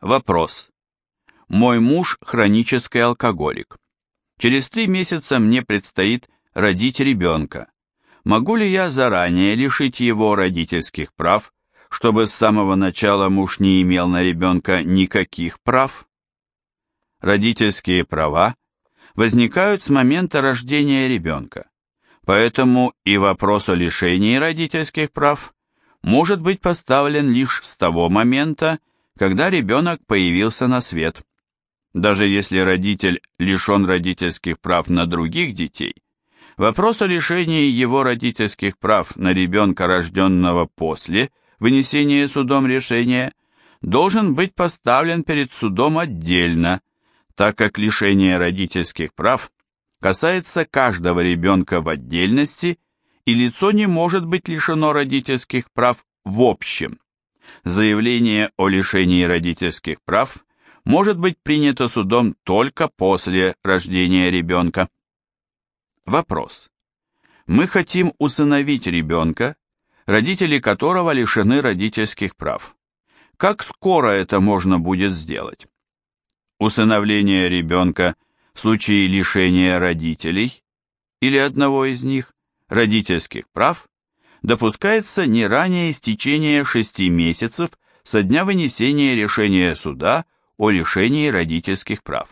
Вопрос. Мой муж хронический алкоголик. Через три месяца мне предстоит родить ребенка. Могу ли я заранее лишить его родительских прав, чтобы с самого начала муж не имел на ребенка никаких прав? Родительские права возникают с момента рождения ребенка, поэтому и вопрос о лишении родительских прав может быть поставлен лишь с того момента, когда ребенок появился на свет. Даже если родитель лишен родительских прав на других детей, вопрос о лишении его родительских прав на ребенка, рожденного после вынесения судом решения, должен быть поставлен перед судом отдельно, так как лишение родительских прав касается каждого ребенка в отдельности и лицо не может быть лишено родительских прав в общем. Заявление о лишении родительских прав может быть принято судом только после рождения ребенка. Вопрос. Мы хотим усыновить ребенка, родители которого лишены родительских прав. Как скоро это можно будет сделать? Усыновление ребенка в случае лишения родителей или одного из них родительских прав допускается не ранее истечения 6 месяцев со дня вынесения решения суда о лишении родительских прав.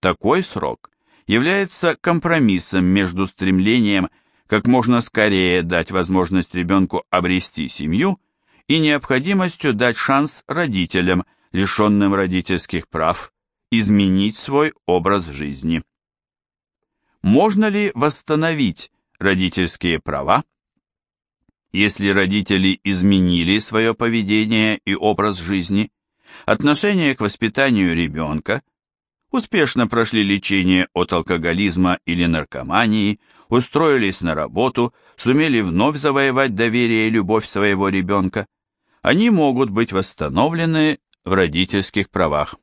Такой срок является компромиссом между стремлением как можно скорее дать возможность ребенку обрести семью и необходимостью дать шанс родителям, лишенным родительских прав, изменить свой образ жизни. Можно ли восстановить родительские права? Если родители изменили свое поведение и образ жизни, отношение к воспитанию ребенка, успешно прошли лечение от алкоголизма или наркомании, устроились на работу, сумели вновь завоевать доверие и любовь своего ребенка, они могут быть восстановлены в родительских правах.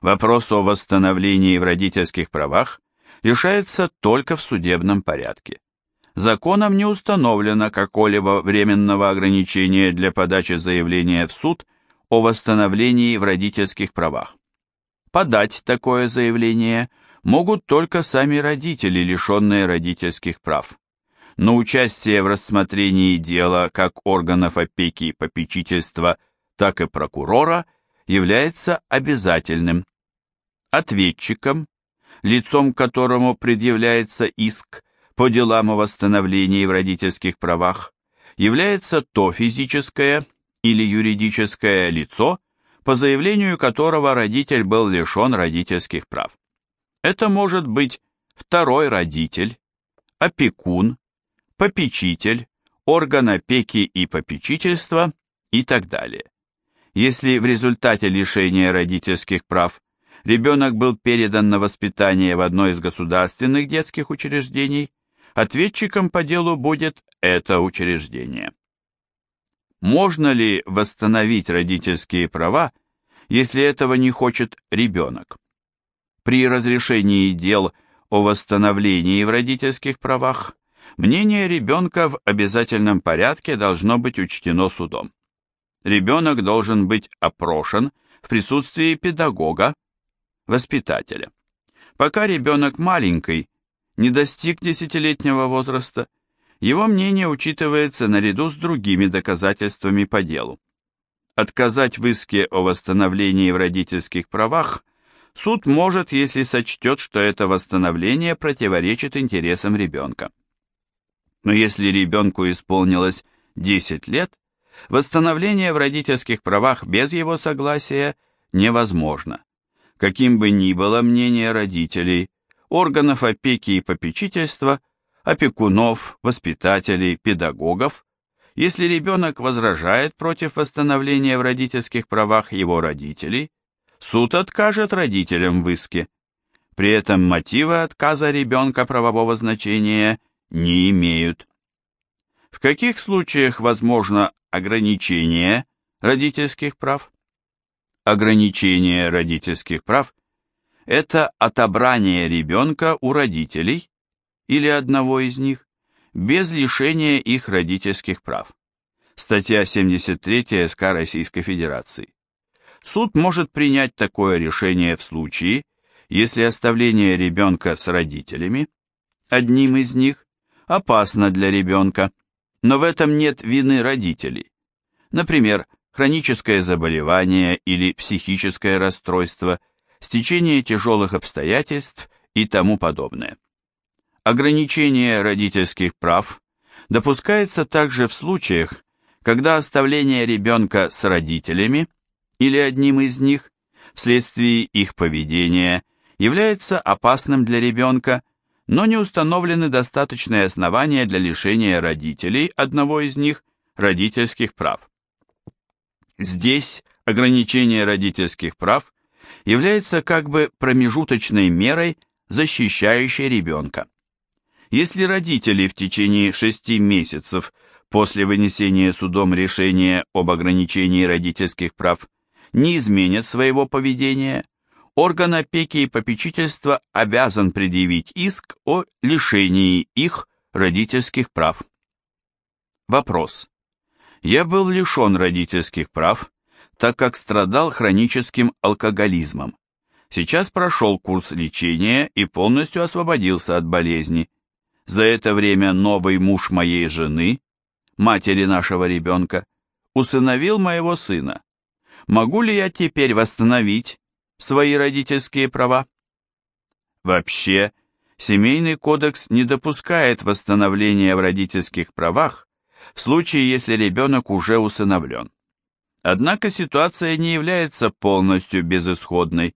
Вопрос о восстановлении в родительских правах решается только в судебном порядке законом не установлено какого-либо временного ограничения для подачи заявления в суд о восстановлении в родительских правах. Подать такое заявление могут только сами родители, лишенные родительских прав. Но участие в рассмотрении дела как органов опеки и попечительства, так и прокурора является обязательным. Ответчиком, лицом которому предъявляется иск, по делам о восстановлении в родительских правах является то физическое или юридическое лицо, по заявлению которого родитель был лишен родительских прав. Это может быть второй родитель, опекун, попечитель, орган опеки и попечительства и так далее. Если в результате лишения родительских прав ребенок был передан на воспитание в одно из государственных детских учреждений, Ответчиком по делу будет это учреждение. Можно ли восстановить родительские права, если этого не хочет ребенок? При разрешении дел о восстановлении в родительских правах мнение ребенка в обязательном порядке должно быть учтено судом. Ребенок должен быть опрошен в присутствии педагога, воспитателя. Пока ребенок маленький, не достиг десятилетнего возраста, его мнение учитывается наряду с другими доказательствами по делу. Отказать в иске о восстановлении в родительских правах суд может, если сочтет, что это восстановление противоречит интересам ребенка. Но если ребенку исполнилось 10 лет, восстановление в родительских правах без его согласия невозможно. Каким бы ни было мнение родителей, органов опеки и попечительства, опекунов, воспитателей, педагогов, если ребенок возражает против восстановления в родительских правах его родителей, суд откажет родителям в иске. При этом мотивы отказа ребенка правового значения не имеют. В каких случаях возможно ограничение родительских прав? Ограничение родительских прав это отобрание ребенка у родителей или одного из них без лишения их родительских прав. Статья 73 СК Российской Федерации. Суд может принять такое решение в случае, если оставление ребенка с родителями, одним из них, опасно для ребенка, но в этом нет вины родителей. Например, хроническое заболевание или психическое расстройство, стечение тяжелых обстоятельств и тому подобное. Ограничение родительских прав допускается также в случаях, когда оставление ребенка с родителями или одним из них вследствие их поведения является опасным для ребенка, но не установлены достаточные основания для лишения родителей одного из них родительских прав. Здесь ограничение родительских прав является как бы промежуточной мерой, защищающей ребенка. Если родители в течение шести месяцев после вынесения судом решения об ограничении родительских прав не изменят своего поведения, орган опеки и попечительства обязан предъявить иск о лишении их родительских прав. Вопрос. Я был лишен родительских прав, так как страдал хроническим алкоголизмом. Сейчас прошел курс лечения и полностью освободился от болезни. За это время новый муж моей жены, матери нашего ребенка, усыновил моего сына. Могу ли я теперь восстановить свои родительские права? Вообще, Семейный кодекс не допускает восстановления в родительских правах в случае, если ребенок уже усыновлен. Однако ситуация не является полностью безысходной.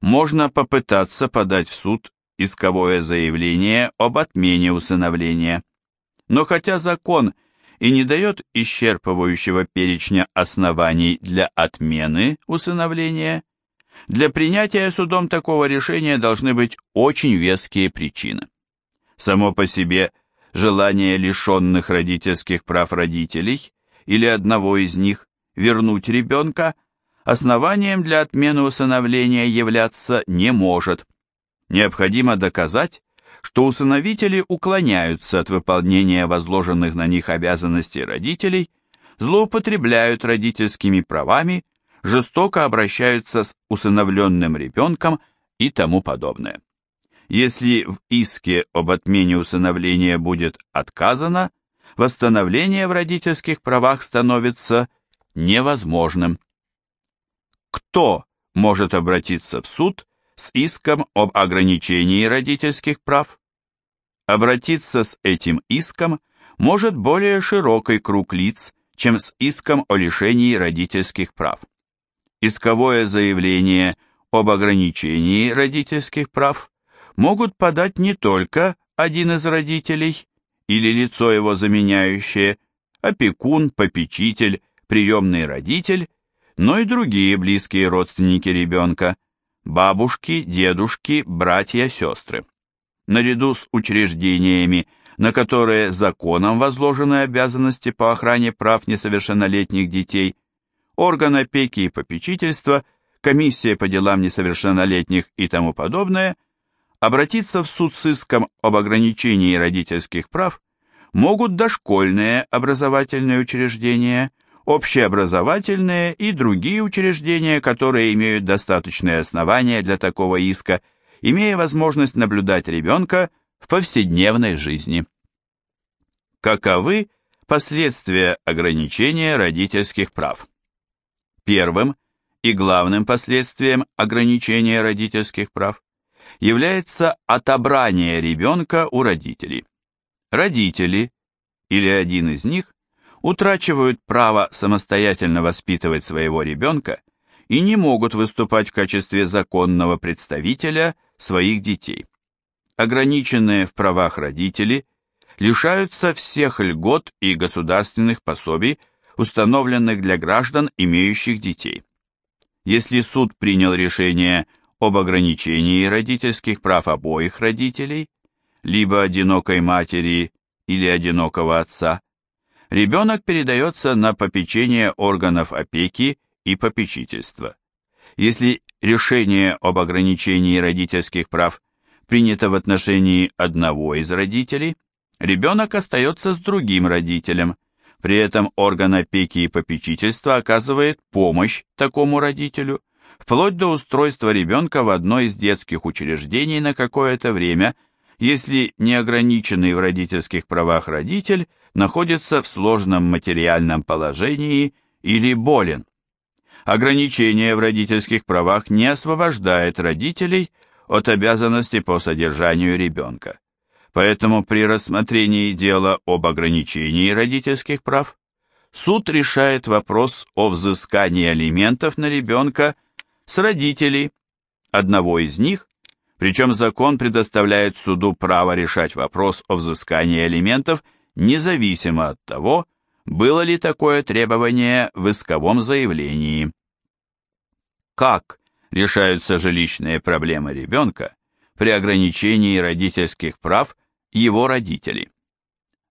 Можно попытаться подать в суд исковое заявление об отмене усыновления. Но хотя закон и не дает исчерпывающего перечня оснований для отмены усыновления, для принятия судом такого решения должны быть очень веские причины. Само по себе желание лишенных родительских прав родителей или одного из них вернуть ребенка основанием для отмены усыновления являться не может. Необходимо доказать, что усыновители уклоняются от выполнения возложенных на них обязанностей родителей, злоупотребляют родительскими правами, жестоко обращаются с усыновленным ребенком и тому подобное. Если в иске об отмене усыновления будет отказано, восстановление в родительских правах становится невозможным. Кто может обратиться в суд с иском об ограничении родительских прав? Обратиться с этим иском может более широкий круг лиц, чем с иском о лишении родительских прав. Исковое заявление об ограничении родительских прав могут подать не только один из родителей или лицо его заменяющее, опекун, попечитель, приемный родитель, но и другие близкие родственники ребенка, бабушки, дедушки, братья, сестры. Наряду с учреждениями, на которые законом возложены обязанности по охране прав несовершеннолетних детей, орган опеки и попечительства, комиссия по делам несовершеннолетних и тому подобное, обратиться в суд с иском об ограничении родительских прав могут дошкольные образовательные учреждения – общеобразовательные и другие учреждения, которые имеют достаточные основания для такого иска, имея возможность наблюдать ребенка в повседневной жизни. Каковы последствия ограничения родительских прав? Первым и главным последствием ограничения родительских прав является отобрание ребенка у родителей. Родители или один из них утрачивают право самостоятельно воспитывать своего ребенка и не могут выступать в качестве законного представителя своих детей. Ограниченные в правах родители лишаются всех льгот и государственных пособий, установленных для граждан, имеющих детей. Если суд принял решение об ограничении родительских прав обоих родителей, либо одинокой матери или одинокого отца, ребенок передается на попечение органов опеки и попечительства. Если решение об ограничении родительских прав принято в отношении одного из родителей, ребенок остается с другим родителем, При этом орган опеки и попечительства оказывает помощь такому родителю, вплоть до устройства ребенка в одно из детских учреждений на какое-то время, если неограниченный в родительских правах родитель находится в сложном материальном положении или болен. Ограничение в родительских правах не освобождает родителей от обязанности по содержанию ребенка. Поэтому при рассмотрении дела об ограничении родительских прав суд решает вопрос о взыскании алиментов на ребенка с родителей, одного из них, причем закон предоставляет суду право решать вопрос о взыскании алиментов независимо от того, было ли такое требование в исковом заявлении. Как решаются жилищные проблемы ребенка при ограничении родительских прав его родителей?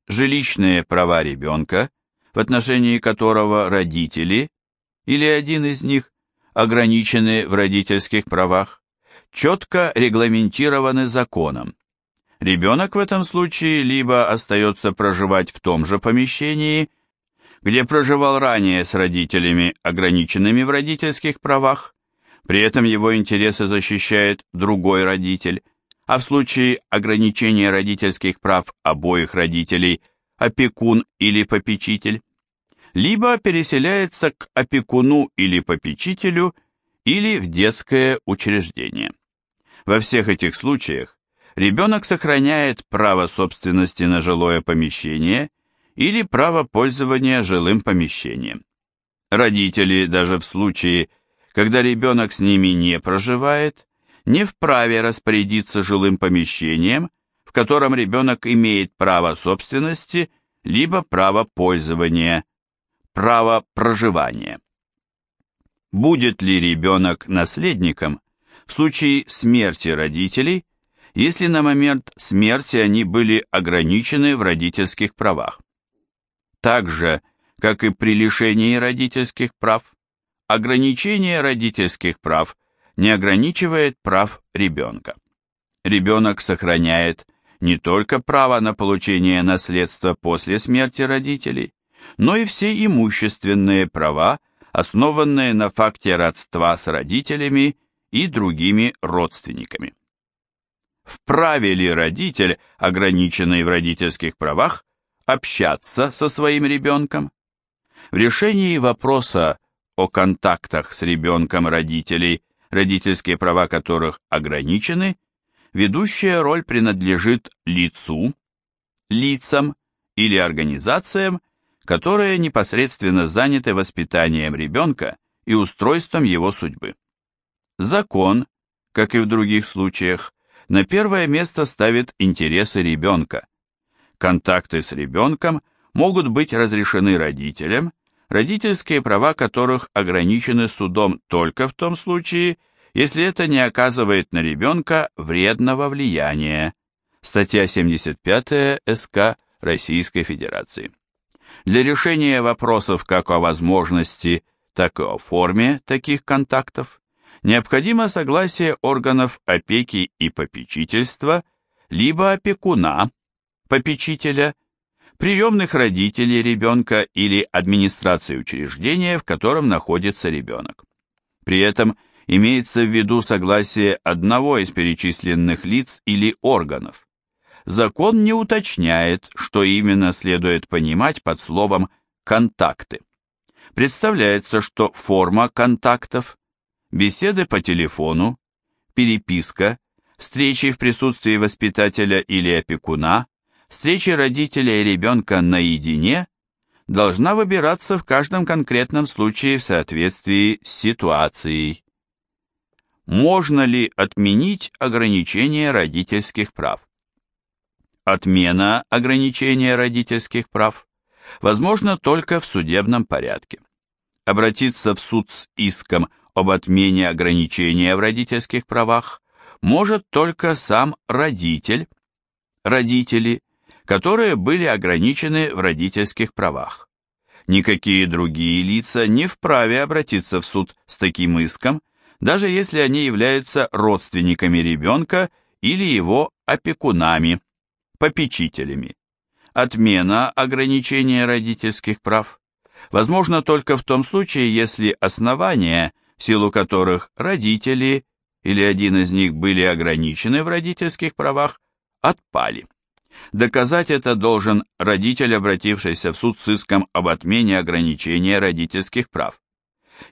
Жилищные права ребенка, в отношении которого родители или один из них ограничены в родительских правах, четко регламентированы законом. Ребенок в этом случае либо остается проживать в том же помещении, где проживал ранее с родителями, ограниченными в родительских правах, при этом его интересы защищает другой родитель, а в случае ограничения родительских прав обоих родителей опекун или попечитель, либо переселяется к опекуну или попечителю или в детское учреждение. Во всех этих случаях ребенок сохраняет право собственности на жилое помещение или право пользования жилым помещением. Родители, даже в случае, когда ребенок с ними не проживает, не вправе распорядиться жилым помещением, в котором ребенок имеет право собственности, либо право пользования, право проживания. Будет ли ребенок наследником в случае смерти родителей, если на момент смерти они были ограничены в родительских правах. Так же, как и при лишении родительских прав, ограничение родительских прав не ограничивает прав ребенка. Ребенок сохраняет не только право на получение наследства после смерти родителей, но и все имущественные права, основанные на факте родства с родителями и другими родственниками. Вправе ли родитель, ограниченный в родительских правах, общаться со своим ребенком? В решении вопроса о контактах с ребенком родителей, родительские права которых ограничены, ведущая роль принадлежит лицу, лицам или организациям, которые непосредственно заняты воспитанием ребенка и устройством его судьбы. Закон, как и в других случаях, на первое место ставит интересы ребенка. Контакты с ребенком могут быть разрешены родителям, родительские права которых ограничены судом только в том случае, если это не оказывает на ребенка вредного влияния. Статья 75 СК Российской Федерации. Для решения вопросов как о возможности, так и о форме таких контактов необходимо согласие органов опеки и попечительства, либо опекуна, попечителя, приемных родителей ребенка или администрации учреждения, в котором находится ребенок. При этом имеется в виду согласие одного из перечисленных лиц или органов. Закон не уточняет, что именно следует понимать под словом «контакты». Представляется, что форма контактов беседы по телефону, переписка, встречи в присутствии воспитателя или опекуна, встречи родителя и ребенка наедине должна выбираться в каждом конкретном случае в соответствии с ситуацией. Можно ли отменить ограничение родительских прав? Отмена ограничения родительских прав возможно только в судебном порядке. Обратиться в суд с иском об отмене ограничения в родительских правах может только сам родитель, родители, которые были ограничены в родительских правах. Никакие другие лица не вправе обратиться в суд с таким иском, даже если они являются родственниками ребенка или его опекунами, попечителями. Отмена ограничения родительских прав возможно только в том случае, если основания, силу которых родители или один из них были ограничены в родительских правах, отпали. Доказать это должен родитель, обратившийся в суд с иском об отмене ограничения родительских прав.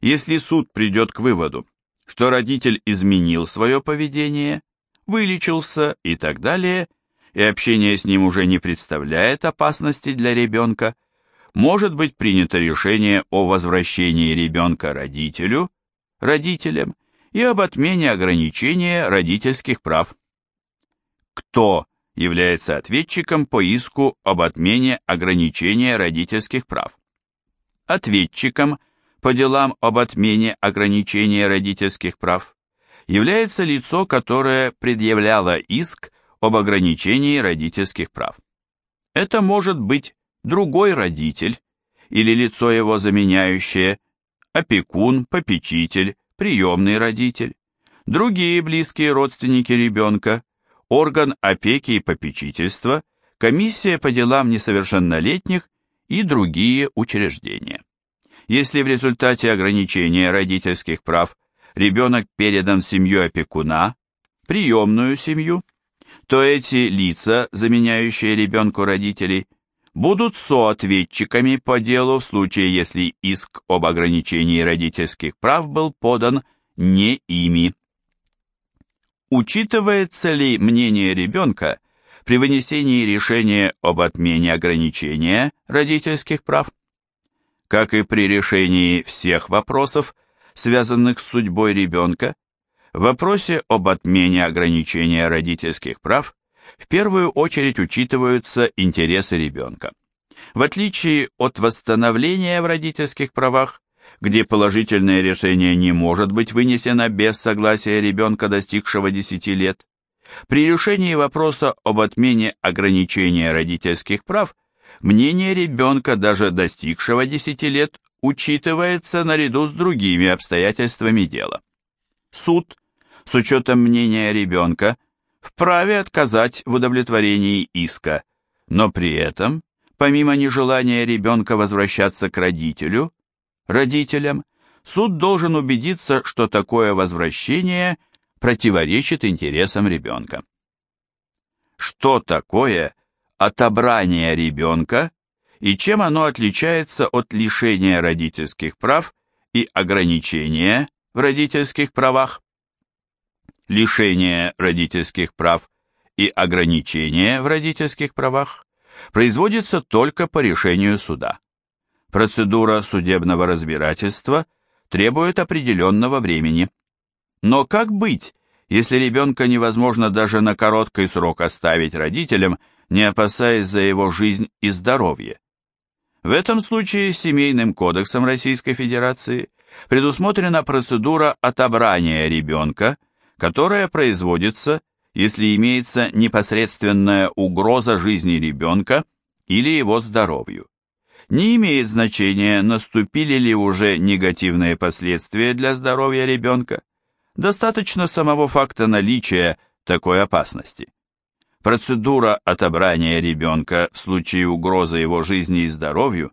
Если суд придет к выводу, что родитель изменил свое поведение, вылечился и так далее, и общение с ним уже не представляет опасности для ребенка, может быть принято решение о возвращении ребенка родителю, родителям и об отмене ограничения родительских прав. Кто является ответчиком по иску об отмене ограничения родительских прав? Ответчиком по делам об отмене ограничения родительских прав является лицо, которое предъявляло иск об ограничении родительских прав. Это может быть другой родитель или лицо его заменяющее, опекун, попечитель, приемный родитель, другие близкие родственники ребенка, орган опеки и попечительства, комиссия по делам несовершеннолетних и другие учреждения. Если в результате ограничения родительских прав ребенок передан в семью опекуна, приемную семью, то эти лица, заменяющие ребенку родителей, будут соответчиками по делу в случае, если иск об ограничении родительских прав был подан не ими. Учитывается ли мнение ребенка при вынесении решения об отмене ограничения родительских прав? Как и при решении всех вопросов, связанных с судьбой ребенка, в вопросе об отмене ограничения родительских прав в первую очередь учитываются интересы ребенка. В отличие от восстановления в родительских правах, где положительное решение не может быть вынесено без согласия ребенка, достигшего 10 лет, при решении вопроса об отмене ограничения родительских прав мнение ребенка, даже достигшего 10 лет, учитывается наряду с другими обстоятельствами дела. Суд, с учетом мнения ребенка, вправе отказать в удовлетворении иска, но при этом, помимо нежелания ребенка возвращаться к родителю, родителям, суд должен убедиться, что такое возвращение противоречит интересам ребенка. Что такое отобрание ребенка и чем оно отличается от лишения родительских прав и ограничения в родительских правах? Лишение родительских прав и ограничение в родительских правах производится только по решению суда. Процедура судебного разбирательства требует определенного времени. Но как быть, если ребенка невозможно даже на короткий срок оставить родителям, не опасаясь за его жизнь и здоровье? В этом случае Семейным кодексом Российской Федерации предусмотрена процедура отобрания ребенка – которая производится, если имеется непосредственная угроза жизни ребенка или его здоровью. Не имеет значения, наступили ли уже негативные последствия для здоровья ребенка. Достаточно самого факта наличия такой опасности. Процедура отобрания ребенка в случае угрозы его жизни и здоровью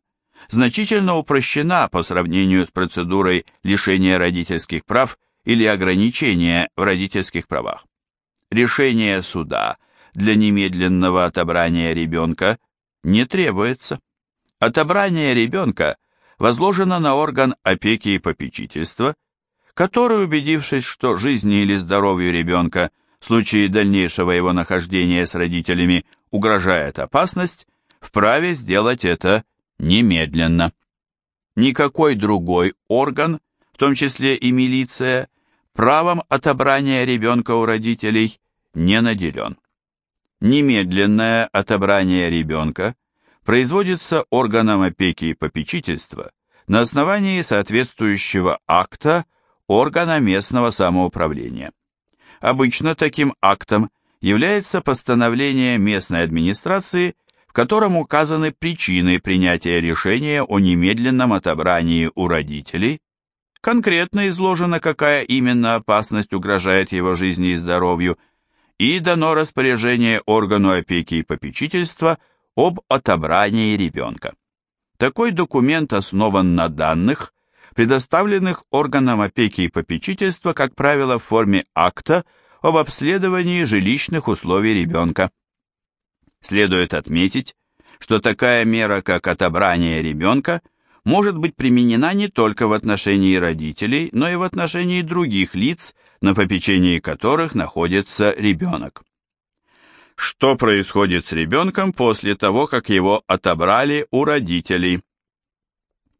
значительно упрощена по сравнению с процедурой лишения родительских прав или ограничения в родительских правах. Решение суда для немедленного отобрания ребенка не требуется. Отобрание ребенка возложено на орган опеки и попечительства, который, убедившись, что жизни или здоровью ребенка в случае дальнейшего его нахождения с родителями угрожает опасность, вправе сделать это немедленно. Никакой другой орган, в том числе и милиция, правом отобрания ребенка у родителей не наделен. Немедленное отобрание ребенка производится органом опеки и попечительства на основании соответствующего акта органа местного самоуправления. Обычно таким актом является постановление местной администрации, в котором указаны причины принятия решения о немедленном отобрании у родителей конкретно изложено, какая именно опасность угрожает его жизни и здоровью, и дано распоряжение органу опеки и попечительства об отобрании ребенка. Такой документ основан на данных, предоставленных органам опеки и попечительства, как правило, в форме акта об обследовании жилищных условий ребенка. Следует отметить, что такая мера, как отобрание ребенка, может быть применена не только в отношении родителей, но и в отношении других лиц, на попечении которых находится ребенок. Что происходит с ребенком после того, как его отобрали у родителей?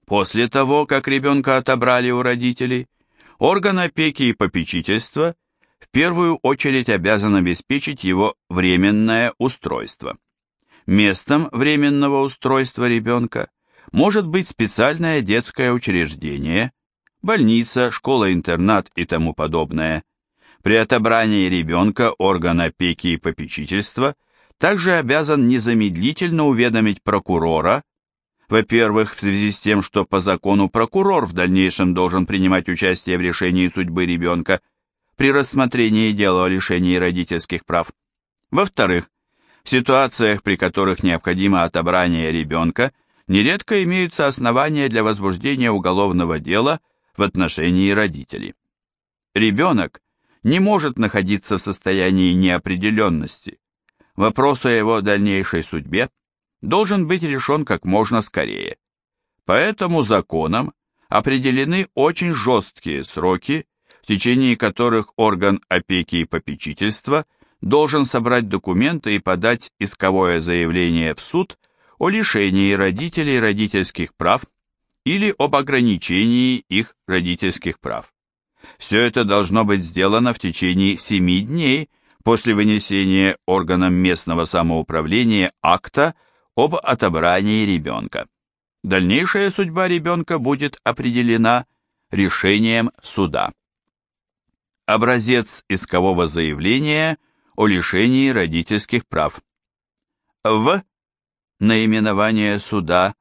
После того, как ребенка отобрали у родителей, орган опеки и попечительства в первую очередь обязан обеспечить его временное устройство. Местом временного устройства ребенка может быть специальное детское учреждение, больница, школа-интернат и тому подобное. При отобрании ребенка орган опеки и попечительства также обязан незамедлительно уведомить прокурора, во-первых, в связи с тем, что по закону прокурор в дальнейшем должен принимать участие в решении судьбы ребенка при рассмотрении дела о лишении родительских прав. Во-вторых, в ситуациях, при которых необходимо отобрание ребенка, нередко имеются основания для возбуждения уголовного дела в отношении родителей. Ребенок не может находиться в состоянии неопределенности. Вопрос о его дальнейшей судьбе должен быть решен как можно скорее. Поэтому законом определены очень жесткие сроки, в течение которых орган опеки и попечительства – должен собрать документы и подать исковое заявление в суд о лишении родителей родительских прав или об ограничении их родительских прав. Все это должно быть сделано в течение семи дней после вынесения органом местного самоуправления акта об отобрании ребенка. Дальнейшая судьба ребенка будет определена решением суда. Образец искового заявления – о лишении родительских прав. В. Наименование суда.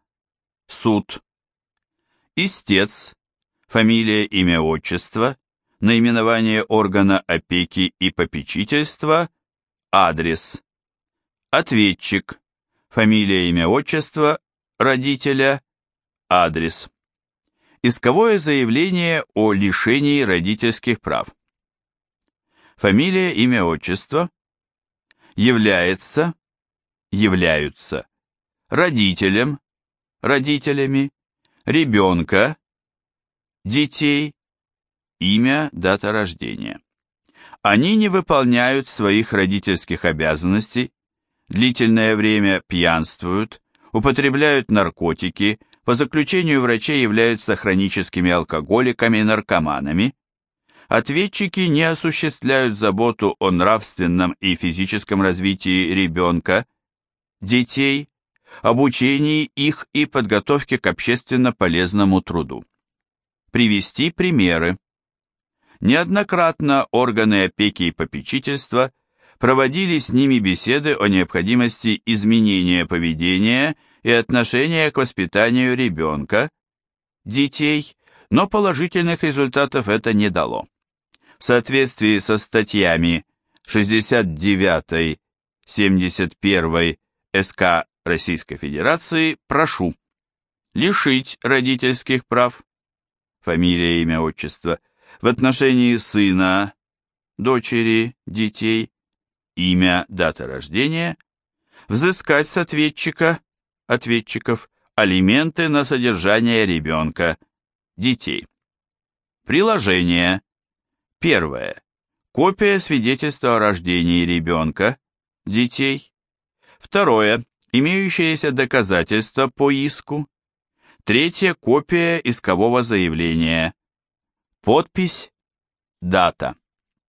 Суд. Истец. Фамилия, имя, отчество. Наименование органа опеки и попечительства. Адрес. Ответчик. Фамилия, имя, отчество. Родителя. Адрес. Исковое заявление о лишении родительских прав фамилия, имя, отчество, является, являются, родителем, родителями, ребенка, детей, имя, дата рождения. Они не выполняют своих родительских обязанностей, длительное время пьянствуют, употребляют наркотики, по заключению врачей являются хроническими алкоголиками и наркоманами, Ответчики не осуществляют заботу о нравственном и физическом развитии ребенка, детей, обучении их и подготовке к общественно полезному труду. Привести примеры. Неоднократно органы опеки и попечительства проводили с ними беседы о необходимости изменения поведения и отношения к воспитанию ребенка, детей, но положительных результатов это не дало в соответствии со статьями 69-71 СК Российской Федерации прошу лишить родительских прав, фамилия, имя, отчество, в отношении сына, дочери, детей, имя, дата рождения, взыскать с ответчика, ответчиков, алименты на содержание ребенка, детей. Приложение. Первое. Копия свидетельства о рождении ребенка, детей. Второе. Имеющееся доказательства по иску. Третье. Копия искового заявления. Подпись. Дата.